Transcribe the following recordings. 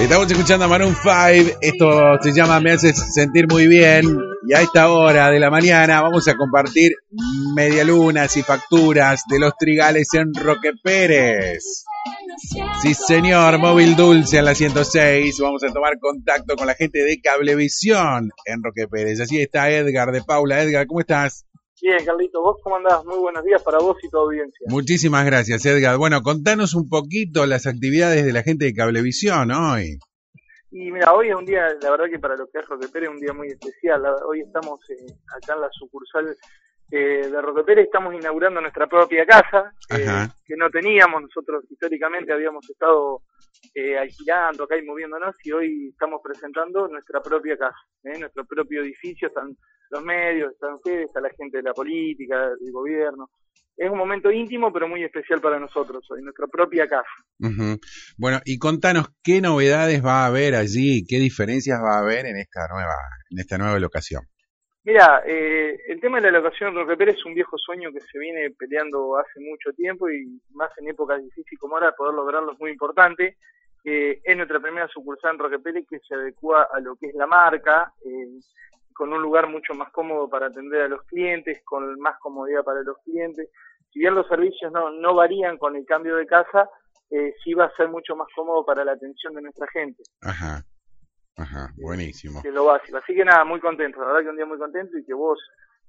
Estamos escuchando a Maroon 5. Esto se llama Me hace sentir muy bien. Y a esta hora de la mañana vamos a compartir medialunas y facturas de los trigales en Roque Pérez. Sí, señor, móvil dulce en la 106. Vamos a tomar contacto con la gente de Cablevisión en Roque Pérez. Así está Edgar de Paula. Edgar, ¿cómo estás? Bien, Carlito, ¿vos cómo andás? Muy buenos días para vos y tu audiencia. Muchísimas gracias, Edgar. Bueno, contanos un poquito las actividades de la gente de Cablevisión hoy. Y mira, hoy es un día, la verdad que para lo que es Roque Pérez es un día muy especial. Hoy estamos eh, acá en la sucursal eh, de Roque Pérez, estamos inaugurando nuestra propia casa, eh, que no teníamos. Nosotros históricamente habíamos estado eh, alquilando acá y moviéndonos y hoy estamos presentando nuestra propia casa, ¿eh? nuestro propio edificio. Están los medios, están ustedes, está la gente de la política, del gobierno. Es un momento íntimo, pero muy especial para nosotros hoy, nuestra propia casa. Bueno, y contanos qué novedades va a haber allí, qué diferencias va a haber en esta nueva, en esta nueva locación. Mira, eh, el tema de la locación de Roque Pérez es un viejo sueño que se viene peleando hace mucho tiempo y más en épocas difíciles como ahora, poder lograrlo es muy importante. Eh, es nuestra primera sucursal en Roque Pérez que se adecua a lo que es la marca, eh, con un lugar mucho más cómodo para atender a los clientes, con más comodidad para los clientes. Si bien los servicios no, no varían con el cambio de casa, eh, sí va a ser mucho más cómodo para la atención de nuestra gente Ajá, ajá, buenísimo. que es lo básico. Así que nada, muy contento, la verdad que un día muy contento y que vos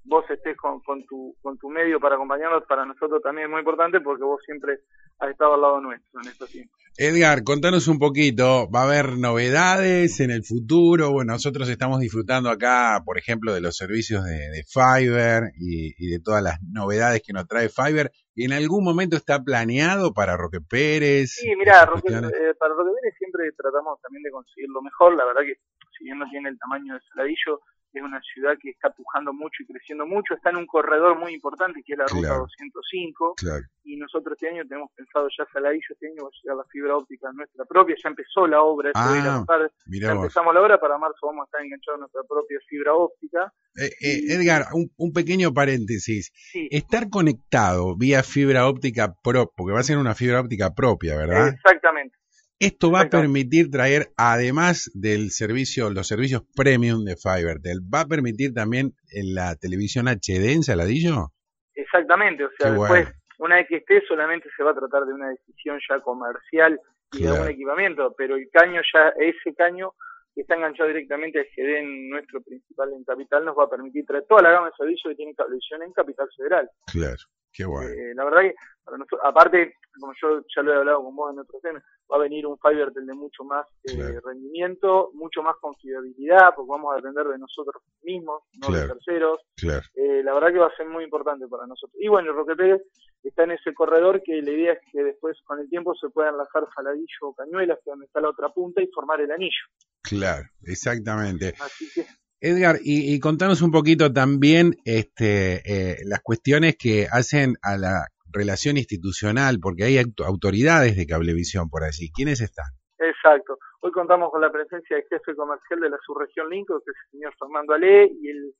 vos estés con, con tu con tu medio para acompañarnos para nosotros también es muy importante porque vos siempre has estado al lado nuestro en estos tiempos. Edgar, contanos un poquito, ¿va a haber novedades en el futuro? Bueno, nosotros estamos disfrutando acá, por ejemplo, de los servicios de, de Fiverr y, y de todas las novedades que nos trae Fiverr. ¿Y en algún momento está planeado para Roque Pérez? Sí, mira, Roque, eh, para Roque Pérez siempre tratamos también de conseguir lo mejor, la verdad que si bien no tiene el tamaño de Saladillo, es una ciudad que está pujando mucho y creciendo mucho, está en un corredor muy importante que es la ruta Claro. 205 Claro. y nosotros este año tenemos pensado ya Saladillo, este año va a llegar la fibra óptica nuestra propia, ya empezó la obra, de Ah, Ya vos. empezamos la obra, para marzo vamos a estar enganchados a nuestra propia fibra óptica. Eh, eh, Edgar, un, un pequeño paréntesis. Sí, Estar conectado vía fibra óptica pro, porque va a ser una fibra óptica propia, ¿verdad? exactamente. Esto va a permitir traer, además del servicio, los servicios premium de Fivertel, va a permitir también en la televisión HD en Saladillo. Exactamente, o sea, Qué después, bueno. una vez que esté, solamente se va a tratar de una decisión ya comercial y de algún equipamiento, pero el caño ya, ese caño que está enganchado directamente al GD en nuestro principal en Capital, nos va a permitir traer toda la gama de servicios que tiene Cablevisión en Capital Federal. Claro, qué bueno. Eh, la verdad que, para nosotros, aparte, como yo ya lo he hablado con vos en otros temas, va a venir un Fivertel de mucho más eh, Claro. rendimiento, mucho más confiabilidad, porque vamos a depender de nosotros mismos, no de terceros. Claro. Eh, la verdad que va a ser muy importante para nosotros. Y bueno, Roque Pérez está en ese corredor que la idea es que después, con el tiempo, se puedan enlazar Saladillo o Cañuelas, que es donde está la otra punta, y formar el anillo. Claro, exactamente. Así que Edgar, y, y contanos un poquito también este, eh, las cuestiones que hacen a la relación institucional, porque hay auto- autoridades de cablevisión por allí. ¿Quiénes están? Exacto. Hoy contamos con la presencia del jefe comercial de la subregión Lincoln, que es el señor Fernando Ale, y el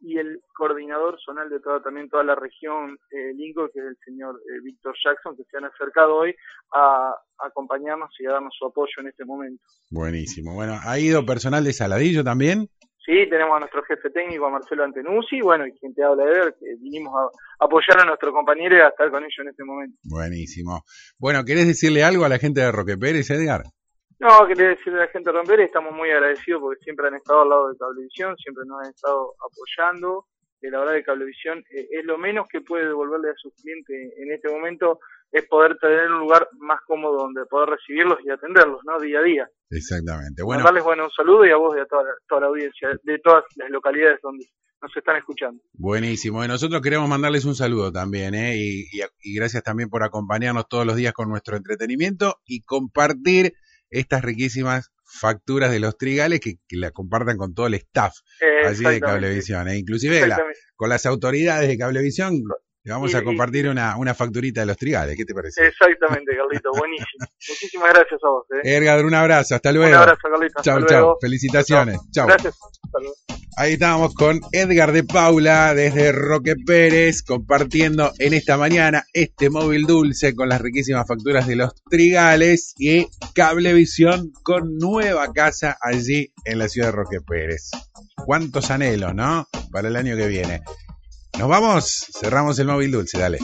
y el coordinador zonal de toda también toda la región eh, Lincoln, que es el señor eh, Víctor Jackson, que se han acercado hoy a, a acompañarnos y a darnos su apoyo en este momento. Buenísimo. Bueno, ¿ha ido personal de Saladillo también? Sí, tenemos a nuestro jefe técnico, a Marcelo Antenucci, bueno, y quien te habla de ver, que vinimos a apoyar a nuestro compañero y a estar con ellos en este momento. Buenísimo. Bueno, ¿querés decirle algo a la gente de Roque Pérez, Edgar? No, quería decirle a la gente de Romper, estamos muy agradecidos porque siempre han estado al lado de Cablevisión, siempre nos han estado apoyando. La verdad que Cablevisión eh, es lo menos que puede devolverle a sus clientes en este momento, es poder tener un lugar más cómodo donde poder recibirlos y atenderlos, ¿no? Día a día. Exactamente. Bueno, Mandarles, bueno, un saludo y a vos y a toda la, toda la audiencia de todas las localidades donde nos están escuchando. buenísimo. Y nosotros queremos mandarles un saludo también, ¿eh? Y, y- y gracias también por acompañarnos todos los días con nuestro entretenimiento y compartir estas riquísimas facturas de los trigales que, que la compartan con todo el staff allí de. Cablevisión, ¿eh? inclusive la- con las autoridades de Cablevisión Le vamos a compartir una, una facturita de los trigales, ¿qué te parece? Exactamente, Carlito, buenísimo. Muchísimas gracias a vos. ¿eh? Edgar, un abrazo, hasta luego. Un abrazo, Carlito. Chau, hasta chau. luego. Felicitaciones. Chau. Gracias. Hasta luego. Ahí estábamos con Edgar de Paula desde Roque Pérez compartiendo en esta mañana este móvil dulce con las riquísimas facturas de los Trigales y Cablevisión con nueva casa allí en la ciudad de Roque Pérez. Cuántos anhelos, ¿no? Para el año que viene. Nos vamos, cerramos el móvil dulce, dale.